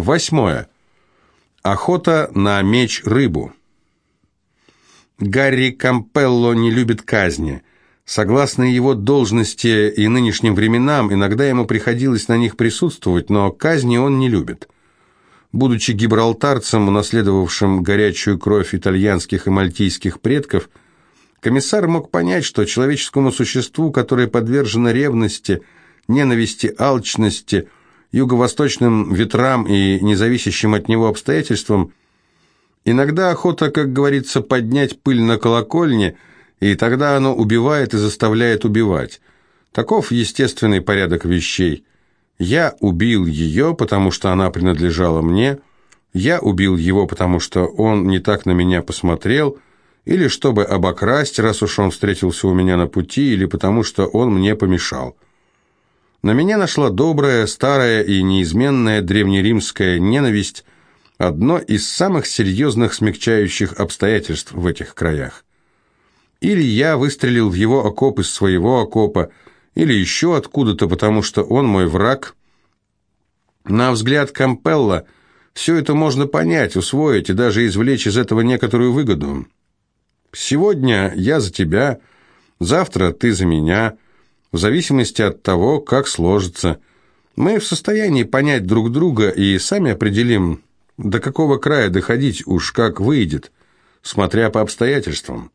Восьмое. Охота на меч-рыбу. Гарри Кампелло не любит казни. Согласно его должности и нынешним временам, иногда ему приходилось на них присутствовать, но казни он не любит. Будучи гибралтарцем, унаследовавшим горячую кровь итальянских и мальтийских предков, комиссар мог понять, что человеческому существу, которое подвержено ревности, ненависти, алчности, юго-восточным ветрам и независящим от него обстоятельствам, иногда охота, как говорится, поднять пыль на колокольне, и тогда оно убивает и заставляет убивать. Таков естественный порядок вещей – я убил ее, потому что она принадлежала мне. Я убил его, потому что он не так на меня посмотрел, или чтобы обокрасть, раз уж он встретился у меня на пути, или потому что он мне помешал. На меня нашла добрая, старая и неизменная древнеримская ненависть, одно из самых серьезных смягчающих обстоятельств в этих краях. Или я выстрелил в его окоп из своего окопа, или еще откуда-то, потому что он мой враг. На взгляд Кампелла все это можно понять, усвоить и даже извлечь из этого некоторую выгоду. Сегодня я за тебя, завтра ты за меня, в зависимости от того, как сложится. Мы в состоянии понять друг друга и сами определим, до какого края доходить уж как выйдет, смотря по обстоятельствам.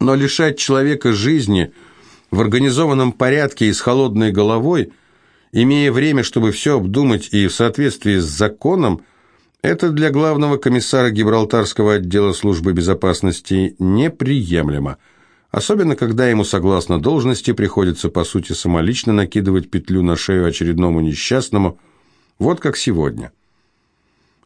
Но лишать человека жизни – в организованном порядке и с холодной головой, имея время, чтобы все обдумать и в соответствии с законом, это для главного комиссара Гибралтарского отдела службы безопасности неприемлемо, особенно когда ему, согласно должности, приходится, по сути, самолично накидывать петлю на шею очередному несчастному, вот как сегодня.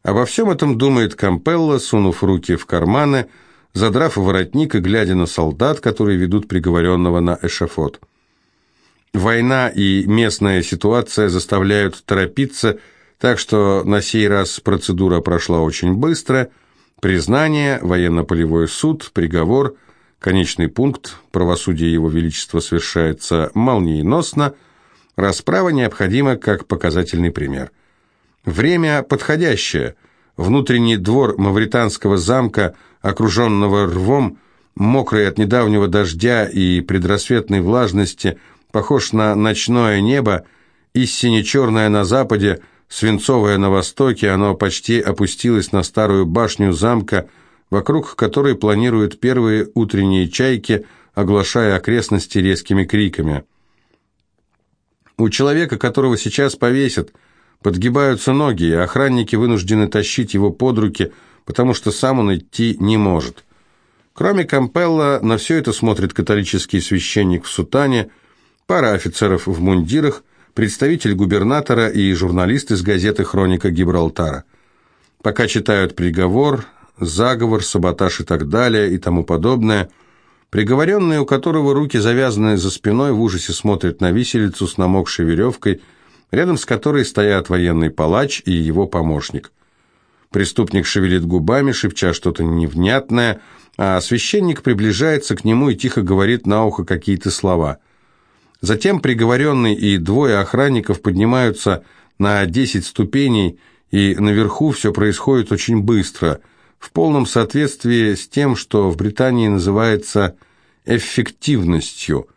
Обо всем этом думает Кампелло, сунув руки в карманы, задрав воротник и глядя на солдат, которые ведут приговоренного на эшафот. Война и местная ситуация заставляют торопиться, так что на сей раз процедура прошла очень быстро. Признание, военно-полевой суд, приговор, конечный пункт, правосудие Его Величества совершается молниеносно, расправа необходима как показательный пример. Время подходящее. Внутренний двор мавританского замка – окруженного рвом, мокрый от недавнего дождя и предрассветной влажности, похож на ночное небо, и сине-черное на западе, свинцовое на востоке, оно почти опустилось на старую башню замка, вокруг которой планируют первые утренние чайки, оглашая окрестности резкими криками. У человека, которого сейчас повесят, подгибаются ноги, и охранники вынуждены тащить его под руки – потому что сам он идти не может. Кроме Кампелла, на все это смотрит католический священник в сутане, пара офицеров в мундирах, представитель губернатора и журналист из газеты «Хроника Гибралтара». Пока читают приговор, заговор, саботаж и так далее и тому подобное, приговоренный, у которого руки завязаны за спиной, в ужасе смотрит на виселицу с намокшей веревкой, рядом с которой стоят военный палач и его помощник – Преступник шевелит губами, шепча что-то невнятное, а священник приближается к нему и тихо говорит на ухо какие-то слова. Затем приговоренный и двое охранников поднимаются на десять ступеней, и наверху все происходит очень быстро, в полном соответствии с тем, что в Британии называется эффективностью.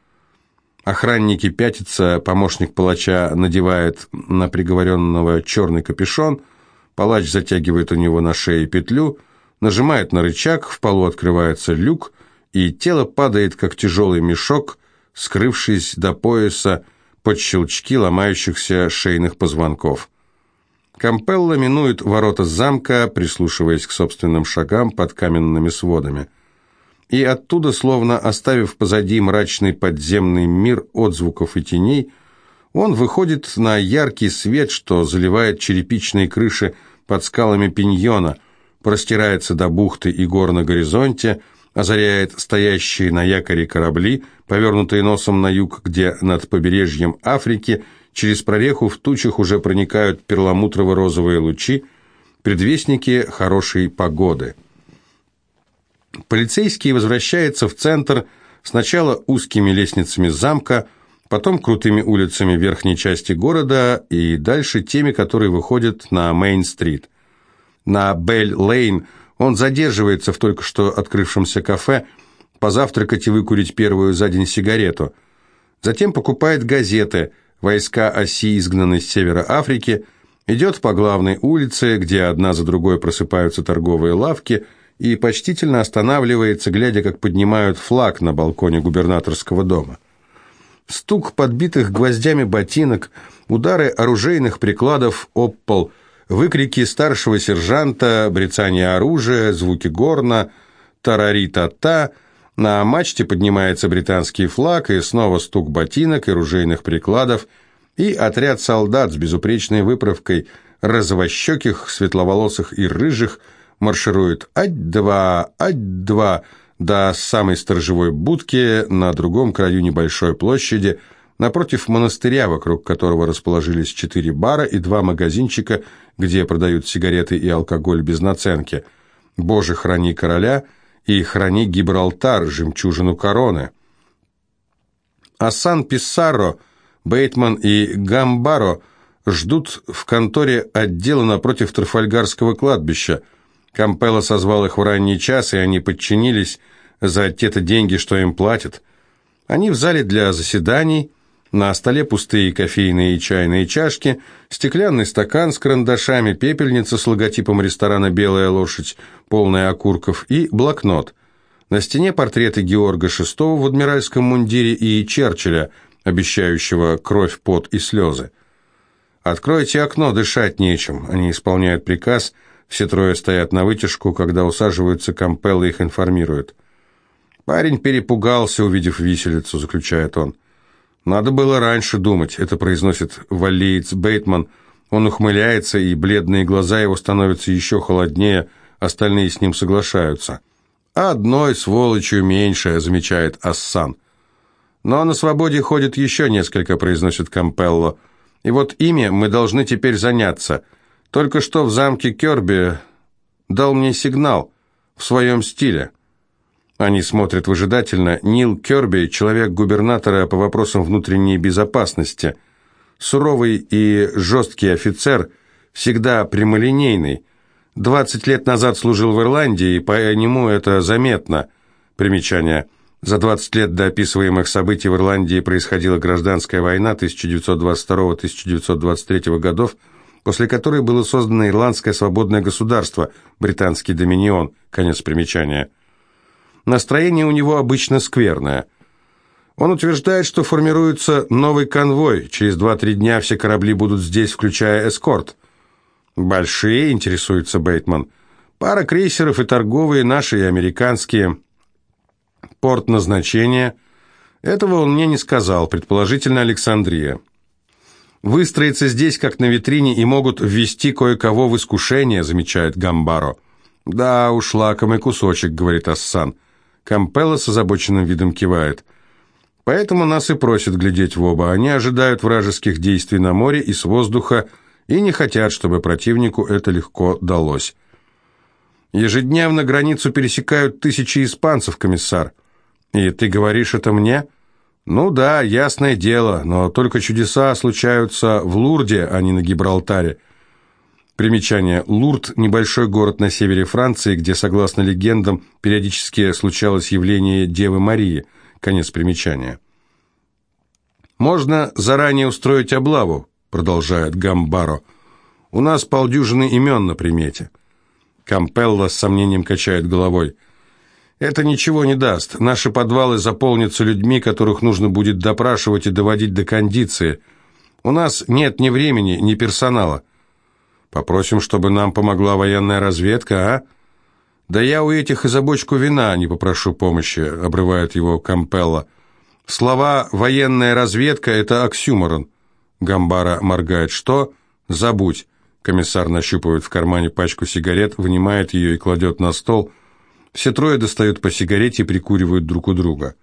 Охранники пятятся, помощник палача надевает на приговоренного черный капюшон – Палач затягивает у него на шее петлю, нажимает на рычаг, в полу открывается люк, и тело падает, как тяжелый мешок, скрывшись до пояса под щелчки ломающихся шейных позвонков. Кампелла минует ворота замка, прислушиваясь к собственным шагам под каменными сводами. И оттуда, словно оставив позади мрачный подземный мир отзвуков и теней, он выходит на яркий свет, что заливает черепичные крыши под скалами пиньона, простирается до бухты и гор на горизонте, озаряет стоящие на якоре корабли, повернутые носом на юг, где над побережьем Африки через прореху в тучах уже проникают перламутрово-розовые лучи, предвестники хорошей погоды. Полицейский возвращается в центр сначала узкими лестницами замка, потом крутыми улицами верхней части города и дальше теми, которые выходят на Мейн-стрит. На Бель-Лейн он задерживается в только что открывшемся кафе, позавтракать и выкурить первую за день сигарету. Затем покупает газеты «Войска оси изгнаны с севера Африки», идет по главной улице, где одна за другой просыпаются торговые лавки, и почтительно останавливается, глядя, как поднимают флаг на балконе губернаторского дома. Стук подбитых гвоздями ботинок, удары оружейных прикладов об пол, выкрики старшего сержанта, брецание оружия, звуки горна, тарари-та-та, на мачте поднимается британский флаг, и снова стук ботинок и ружейных прикладов, и отряд солдат с безупречной выправкой, розовощеких, светловолосых и рыжих, марширует «Ать-два! Ать-два!» до самой сторожевой будки на другом краю небольшой площади, напротив монастыря, вокруг которого расположились четыре бара и два магазинчика, где продают сигареты и алкоголь без наценки. «Боже, храни короля» и «Храни Гибралтар, жемчужину короны». Асан Писсаро, Бейтман и Гамбаро ждут в конторе отдела напротив Трафальгарского кладбища – Кампелло созвал их в ранний час, и они подчинились за те-то деньги, что им платят. Они в зале для заседаний, на столе пустые кофейные и чайные чашки, стеклянный стакан с карандашами, пепельница с логотипом ресторана «Белая лошадь», полная окурков, и блокнот. На стене портреты Георга VI в адмиральском мундире и Черчилля, обещающего кровь, пот и слезы. «Откройте окно, дышать нечем», они исполняют приказ – все трое стоят на вытяжку, когда усаживаются, Кампелло их информирует. «Парень перепугался, увидев виселицу», — заключает он. «Надо было раньше думать», — это произносит валлиец Бейтман. Он ухмыляется, и бледные глаза его становятся еще холоднее, остальные с ним соглашаются. «Одной сволочью меньше», — замечает Ассан. «Но на свободе ходит еще несколько», — произносит Кампелло. «И вот ими мы должны теперь заняться». Только что в замке Керби дал мне сигнал в своем стиле. Они смотрят выжидательно. Нил Керби – человек губернатора по вопросам внутренней безопасности. Суровый и жесткий офицер, всегда прямолинейный. 20 лет назад служил в Ирландии, и по нему это заметно. Примечание. За 20 лет до описываемых событий в Ирландии происходила гражданская война 1922-1923 годов, после которой было создано Ирландское свободное государство, британский доминион, конец примечания. Настроение у него обычно скверное. Он утверждает, что формируется новый конвой, через 2-3 дня все корабли будут здесь, включая эскорт. «Большие?» – интересуется Бейтман. «Пара крейсеров и торговые, наши и американские». «Порт назначения?» Этого он мне не сказал, предположительно Александрия выстроиться здесь, как на витрине, и могут ввести кое-кого в искушение», — замечает Гамбаро. «Да уж, лакомый кусочек», — говорит Ассан. Кампелло с озабоченным видом кивает. «Поэтому нас и просят глядеть в оба. Они ожидают вражеских действий на море и с воздуха, и не хотят, чтобы противнику это легко далось». «Ежедневно границу пересекают тысячи испанцев, комиссар. И ты говоришь это мне?» Ну да, ясное дело, но только чудеса случаются в Лурде, а не на Гибралтаре. Примечание. Лурд – небольшой город на севере Франции, где, согласно легендам, периодически случалось явление Девы Марии. Конец примечания. «Можно заранее устроить облаву», – продолжает Гамбаро. «У нас полдюжины имен на примете». Кампелло с сомнением качает головой. Это ничего не даст. Наши подвалы заполнятся людьми, которых нужно будет допрашивать и доводить до кондиции. У нас нет ни времени, ни персонала. Попросим, чтобы нам помогла военная разведка, а? Да я у этих и за вина не попрошу помощи, обрывает его Кампелла. Слова «военная разведка» — это оксюморон. Гамбара моргает. Что? Забудь. Комиссар нащупывает в кармане пачку сигарет, вынимает ее и кладет на стол — все трое достают по сигарете и прикуривают друг у друга.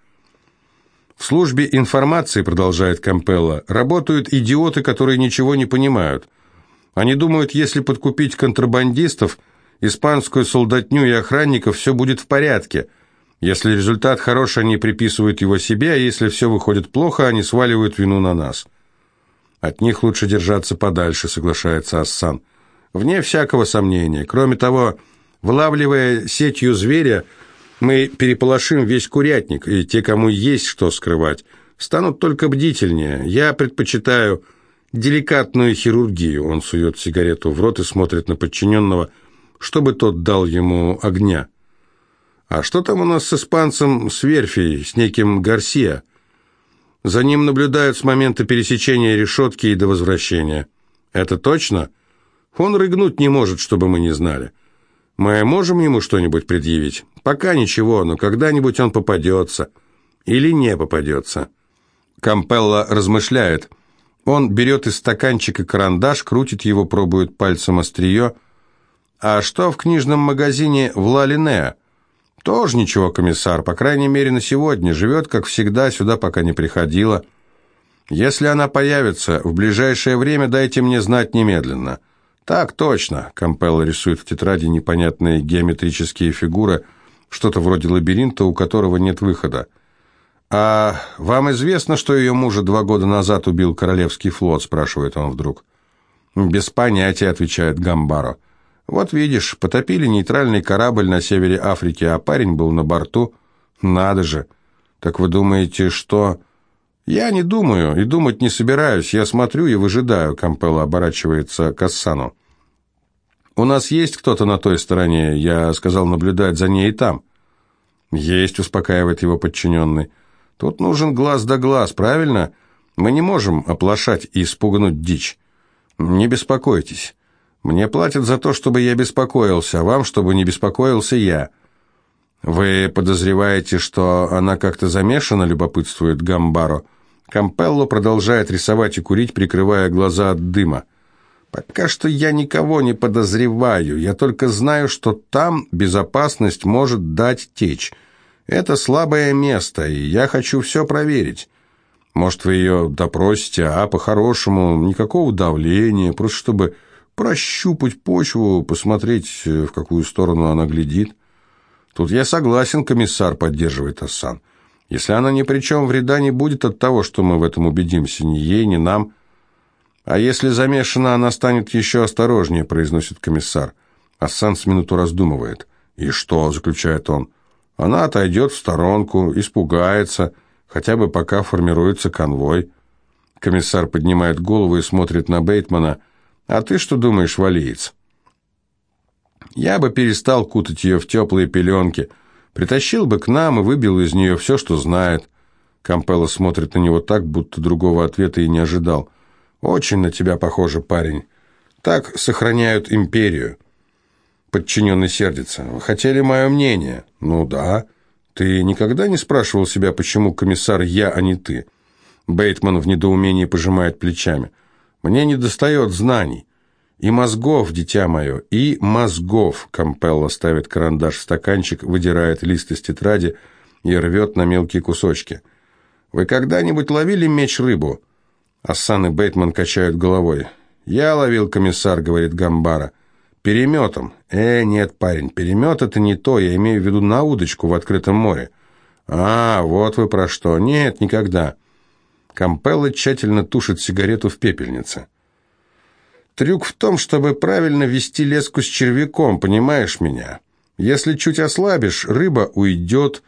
В службе информации, продолжает Кампелла, работают идиоты, которые ничего не понимают. Они думают, если подкупить контрабандистов, испанскую солдатню и охранников, все будет в порядке. Если результат хороший, они приписывают его себе, а если все выходит плохо, они сваливают вину на нас. От них лучше держаться подальше, соглашается Ассан. Вне всякого сомнения. Кроме того, вылавливая сетью зверя, мы переполошим весь курятник, и те, кому есть что скрывать, станут только бдительнее. Я предпочитаю деликатную хирургию. Он сует сигарету в рот и смотрит на подчиненного, чтобы тот дал ему огня. А что там у нас с испанцем с верфи, с неким Гарсия? За ним наблюдают с момента пересечения решетки и до возвращения. Это точно? Он рыгнуть не может, чтобы мы не знали. Мы можем ему что-нибудь предъявить? Пока ничего, но когда-нибудь он попадется. Или не попадется. Кампелла размышляет. Он берет из стаканчика карандаш, крутит его, пробует пальцем острие. А что в книжном магазине в Ла-Линеа? Тоже ничего, комиссар, по крайней мере на сегодня. Живет, как всегда, сюда пока не приходила. Если она появится в ближайшее время, дайте мне знать немедленно. Так точно. Кампелло рисует в тетради непонятные геометрические фигуры, что-то вроде лабиринта, у которого нет выхода. «А вам известно, что ее мужа два года назад убил Королевский флот?» – спрашивает он вдруг. «Без понятия», – отвечает Гамбаро. Вот видишь, потопили нейтральный корабль на севере Африки, а парень был на борту. Надо же. Так вы думаете, что... Я не думаю и думать не собираюсь. Я смотрю и выжидаю, Кампелло оборачивается к Ассану. У нас есть кто-то на той стороне, я сказал наблюдать за ней и там. Есть, успокаивает его подчиненный. Тут нужен глаз да глаз, правильно? Мы не можем оплошать и испугнуть дичь. Не беспокойтесь. Мне платят за то, чтобы я беспокоился, а вам, чтобы не беспокоился я. Вы подозреваете, что она как-то замешана, любопытствует Гамбаро. Кампелло продолжает рисовать и курить, прикрывая глаза от дыма. Пока что я никого не подозреваю, я только знаю, что там безопасность может дать течь. Это слабое место, и я хочу все проверить. Может, вы ее допросите, а по-хорошему, никакого давления, просто чтобы прощупать почву, посмотреть, э, в какую сторону она глядит. Тут я согласен, комиссар поддерживает Ассан. Если она ни при чем, вреда не будет от того, что мы в этом убедимся, ни ей, ни нам. А если замешана, она станет еще осторожнее, произносит комиссар. Ассан с минуту раздумывает. И что, заключает он, она отойдет в сторонку, испугается, хотя бы пока формируется конвой. Комиссар поднимает голову и смотрит на Бейтмана – а ты что думаешь, валиец? Я бы перестал кутать ее в теплые пеленки, притащил бы к нам и выбил из нее все, что знает. Кампелло смотрит на него так, будто другого ответа и не ожидал. «Очень на тебя похоже, парень. Так сохраняют империю». Подчиненный сердится. «Вы хотели мое мнение?» «Ну да. Ты никогда не спрашивал себя, почему комиссар я, а не ты?» Бейтман в недоумении пожимает плечами. Мне не достает знаний. И мозгов, дитя мое, и мозгов. Кампелло ставит карандаш в стаканчик, выдирает лист из тетради и рвет на мелкие кусочки. Вы когда-нибудь ловили меч-рыбу? Ассан и Бейтман качают головой. «Я ловил, комиссар», — говорит Гамбара. «Переметом». «Э, нет, парень, перемет — это не то, я имею в виду на удочку в открытом море». «А, вот вы про что. Нет, никогда». Кампелло тщательно тушит сигарету в пепельнице. Трюк в том, чтобы правильно вести леску с червяком, понимаешь меня? Если чуть ослабишь, рыба уйдет.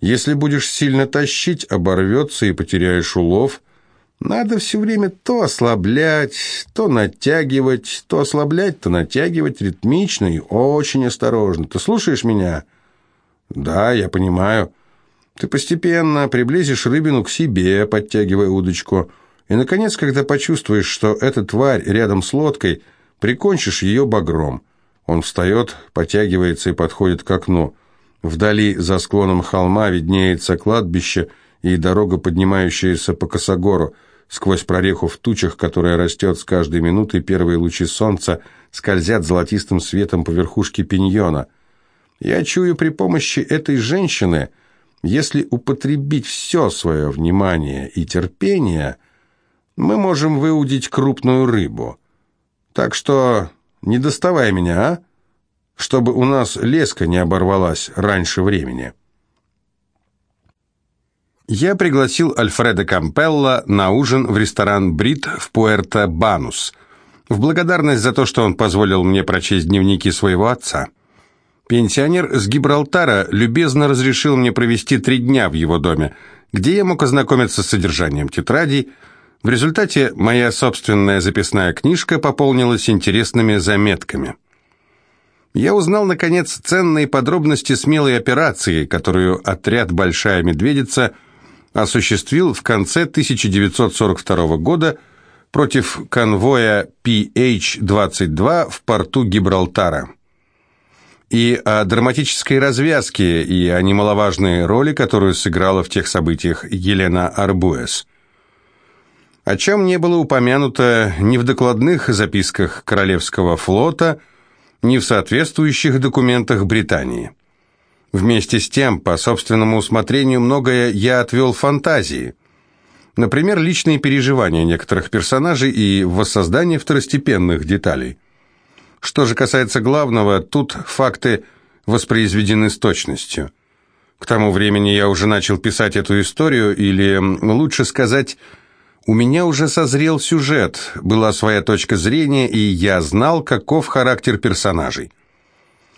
Если будешь сильно тащить, оборвется и потеряешь улов. Надо все время то ослаблять, то натягивать, то ослаблять, то натягивать ритмично и очень осторожно. Ты слушаешь меня? Да, я понимаю. Ты постепенно приблизишь рыбину к себе, подтягивая удочку, и, наконец, когда почувствуешь, что эта тварь рядом с лодкой, прикончишь ее багром. Он встает, потягивается и подходит к окну. Вдали, за склоном холма, виднеется кладбище и дорога, поднимающаяся по косогору. Сквозь прореху в тучах, которая растет с каждой минутой, первые лучи солнца скользят золотистым светом по верхушке пиньона. Я чую при помощи этой женщины если употребить все свое внимание и терпение, мы можем выудить крупную рыбу. Так что не доставай меня, а? Чтобы у нас леска не оборвалась раньше времени». Я пригласил Альфреда Кампелла на ужин в ресторан «Брит» в Пуэрто-Банус, в благодарность за то, что он позволил мне прочесть дневники своего отца. Пенсионер с Гибралтара любезно разрешил мне провести три дня в его доме, где я мог ознакомиться с содержанием тетрадей. В результате моя собственная записная книжка пополнилась интересными заметками. Я узнал, наконец, ценные подробности смелой операции, которую отряд «Большая медведица» осуществил в конце 1942 года против конвоя PH-22 в порту Гибралтара и о драматической развязке и о немаловажной роли, которую сыграла в тех событиях Елена Арбуэс. О чем не было упомянуто ни в докладных записках Королевского флота, ни в соответствующих документах Британии. Вместе с тем, по собственному усмотрению, многое я отвел фантазии. Например, личные переживания некоторых персонажей и воссоздание второстепенных деталей – что же касается главного, тут факты воспроизведены с точностью. К тому времени я уже начал писать эту историю, или, лучше сказать, у меня уже созрел сюжет, была своя точка зрения, и я знал, каков характер персонажей.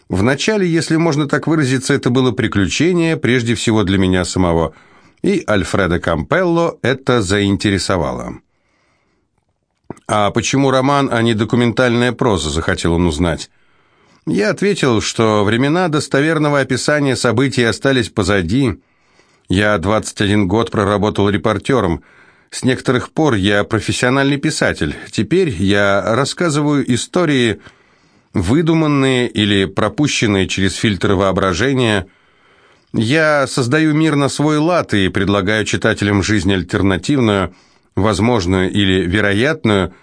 Вначале, если можно так выразиться, это было приключение, прежде всего для меня самого, и Альфреда Кампелло это заинтересовало. «А почему роман, а не документальная проза?» – захотел он узнать. Я ответил, что времена достоверного описания событий остались позади. Я 21 год проработал репортером. С некоторых пор я профессиональный писатель. Теперь я рассказываю истории, выдуманные или пропущенные через фильтр воображения. Я создаю мир на свой лад и предлагаю читателям жизнь альтернативную – возможную или вероятную,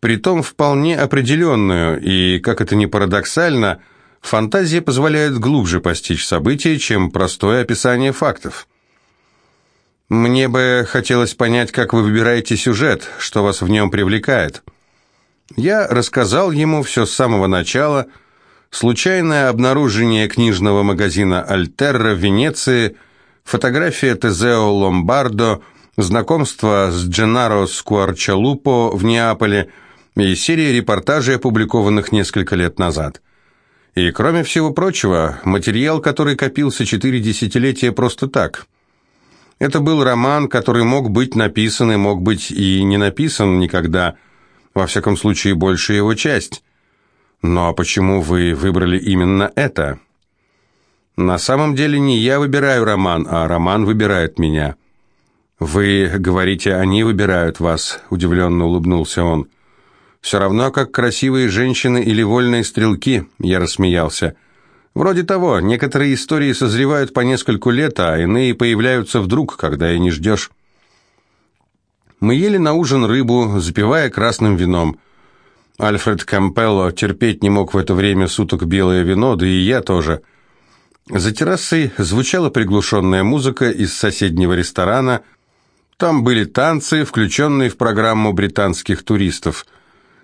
притом вполне определенную, и, как это ни парадоксально, фантазия позволяет глубже постичь события, чем простое описание фактов. Мне бы хотелось понять, как вы выбираете сюжет, что вас в нем привлекает. Я рассказал ему все с самого начала, случайное обнаружение книжного магазина «Альтерра» в Венеции, фотография Тезео Ломбардо – знакомство с Дженаро Скуарчалупо в Неаполе и серия репортажей, опубликованных несколько лет назад. И, кроме всего прочего, материал, который копился четыре десятилетия просто так. Это был роман, который мог быть написан и мог быть и не написан никогда, во всяком случае, большая его часть. Но почему вы выбрали именно это? На самом деле не я выбираю роман, а роман выбирает меня. «Вы говорите, они выбирают вас», — удивленно улыбнулся он. «Все равно, как красивые женщины или вольные стрелки», — я рассмеялся. «Вроде того, некоторые истории созревают по нескольку лет, а иные появляются вдруг, когда и не ждешь». Мы ели на ужин рыбу, запивая красным вином. Альфред Кампелло терпеть не мог в это время суток белое вино, да и я тоже. За террасой звучала приглушенная музыка из соседнего ресторана — там были танцы, включенные в программу британских туристов.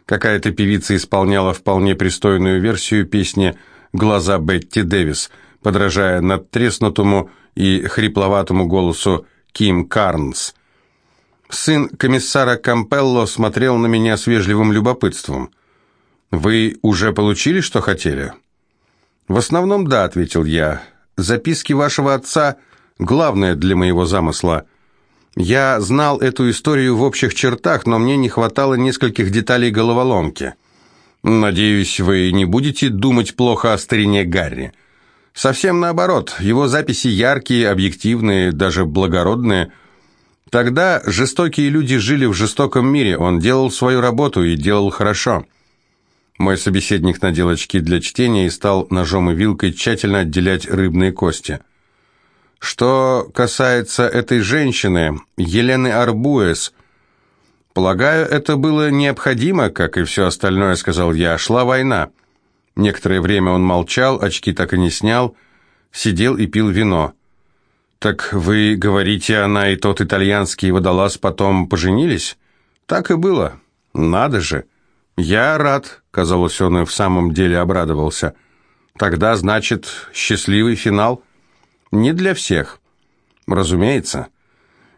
Какая-то певица исполняла вполне пристойную версию песни «Глаза Бетти Дэвис», подражая надтреснутому и хрипловатому голосу Ким Карнс. Сын комиссара Кампелло смотрел на меня с вежливым любопытством. «Вы уже получили, что хотели?» «В основном да», — ответил я. «Записки вашего отца — главное для моего замысла». Я знал эту историю в общих чертах, но мне не хватало нескольких деталей головоломки. Надеюсь, вы не будете думать плохо о старине Гарри. Совсем наоборот, его записи яркие, объективные, даже благородные. Тогда жестокие люди жили в жестоком мире, он делал свою работу и делал хорошо. Мой собеседник надел очки для чтения и стал ножом и вилкой тщательно отделять рыбные кости. Что касается этой женщины, Елены Арбуэс, полагаю, это было необходимо, как и все остальное, сказал я. Шла война. Некоторое время он молчал, очки так и не снял, сидел и пил вино. Так вы говорите, она и тот итальянский водолаз потом поженились? Так и было. Надо же. Я рад, казалось, он и в самом деле обрадовался. Тогда, значит, счастливый финал. Не для всех. Разумеется.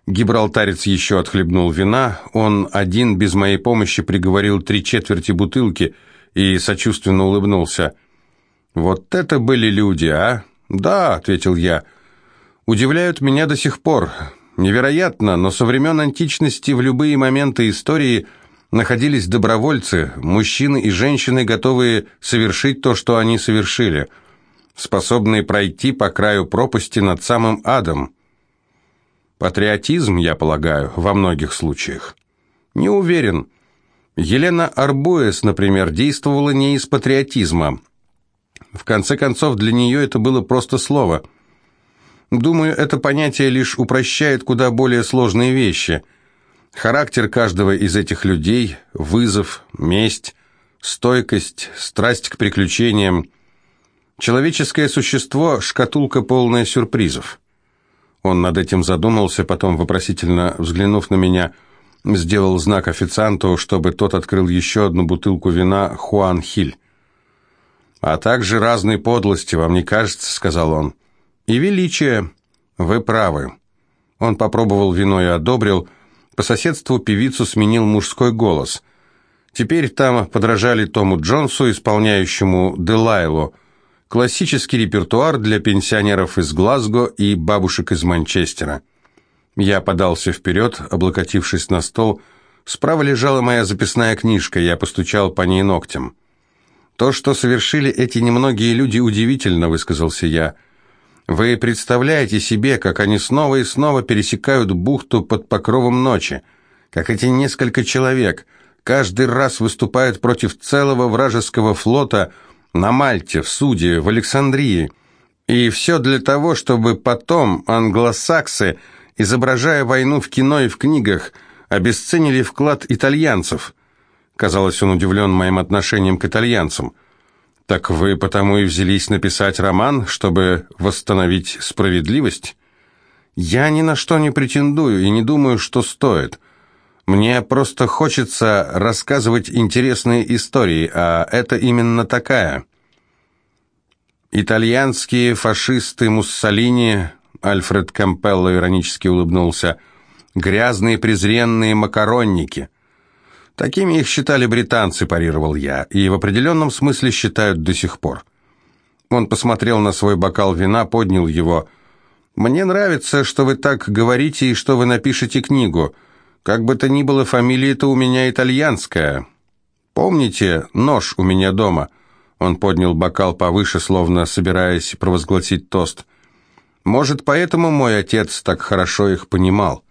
Гибралтарец еще отхлебнул вина, он один без моей помощи приговорил три четверти бутылки и сочувственно улыбнулся. «Вот это были люди, а?» «Да», — ответил я, — «удивляют меня до сих пор. Невероятно, но со времен античности в любые моменты истории находились добровольцы, мужчины и женщины, готовые совершить то, что они совершили, способные пройти по краю пропасти над самым адом». Патриотизм, я полагаю, во многих случаях. Не уверен. Елена Арбуэс, например, действовала не из патриотизма. В конце концов, для нее это было просто слово. Думаю, это понятие лишь упрощает куда более сложные вещи. Характер каждого из этих людей, вызов, месть, стойкость, страсть к приключениям. Человеческое существо – шкатулка полная сюрпризов. Он над этим задумался, потом, вопросительно взглянув на меня, сделал знак официанту, чтобы тот открыл еще одну бутылку вина «Хуан Хиль». «А также разные подлости, вам не кажется?» — сказал он. «И величие. Вы правы». Он попробовал вино и одобрил. По соседству певицу сменил мужской голос. Теперь там подражали Тому Джонсу, исполняющему «Делайло», Классический репертуар для пенсионеров из Глазго и бабушек из Манчестера. Я подался вперед, облокотившись на стол. Справа лежала моя записная книжка, я постучал по ней ногтем. «То, что совершили эти немногие люди, удивительно», — высказался я. «Вы представляете себе, как они снова и снова пересекают бухту под покровом ночи, как эти несколько человек каждый раз выступают против целого вражеского флота — на Мальте, в Суде, в Александрии. И все для того, чтобы потом англосаксы, изображая войну в кино и в книгах, обесценили вклад итальянцев. Казалось, он удивлен моим отношением к итальянцам. Так вы потому и взялись написать роман, чтобы восстановить справедливость? Я ни на что не претендую и не думаю, что стоит. Мне просто хочется рассказывать интересные истории, а это именно такая. Итальянские фашисты Муссолини, Альфред Кампелло иронически улыбнулся, грязные презренные макаронники. Такими их считали британцы, парировал я, и в определенном смысле считают до сих пор. Он посмотрел на свой бокал вина, поднял его. «Мне нравится, что вы так говорите и что вы напишете книгу». Как бы то ни было, фамилия-то у меня итальянская. Помните, нож у меня дома?» Он поднял бокал повыше, словно собираясь провозгласить тост. «Может, поэтому мой отец так хорошо их понимал?»